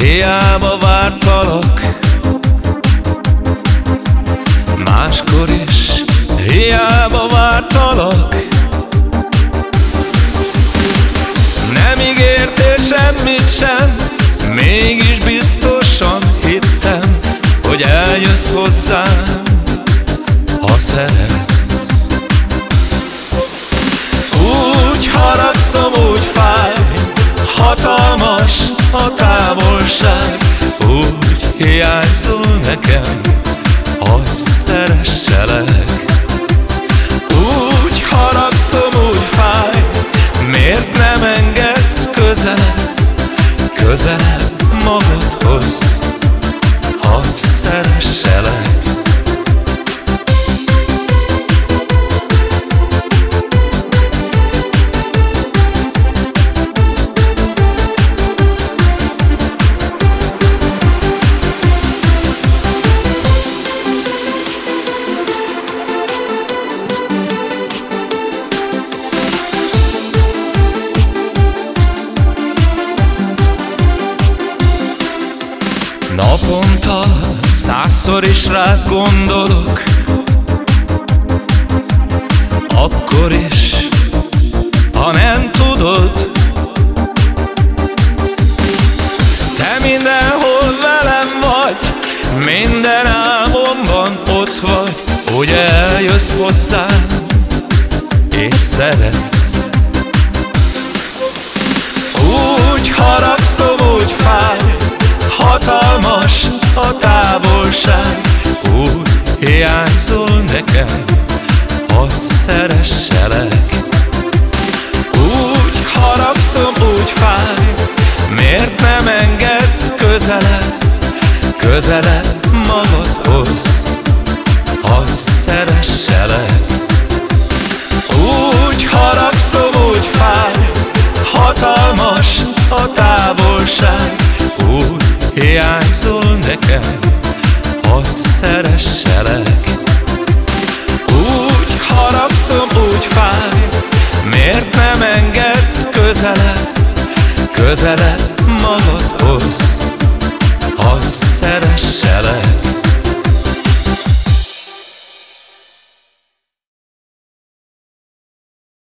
hiába vártalak Máskor is hiába vártalak. Nem ígértél semmit sem Mégis biztosan hittem Hogy eljössz hozzám Ha szeretsz távolság Úgy hiányzol nekem Hogy szeresselek. Úgy haragszom, úgy fáj Miért nem engedsz közelebb Közelebb magadhoz Hogy szeresselek Naponta százszor is rád gondolok. Akkor is, ha nem tudod. Te mindenhol velem vagy Minden álmomban ott vagy Hogy eljössz hozzám És szeretsz Hatalmas a távolság. Úgy hiányzol nekem Hogy szeresselek. Úgy haragszom, úgy fáj Miért nem engedsz közelebb Közelebb hiányzol nekem, hogy szeresselek. Úgy haragszom, úgy fáj, miért nem engedsz közelebb Közelebb magadhoz, hogy szeresselek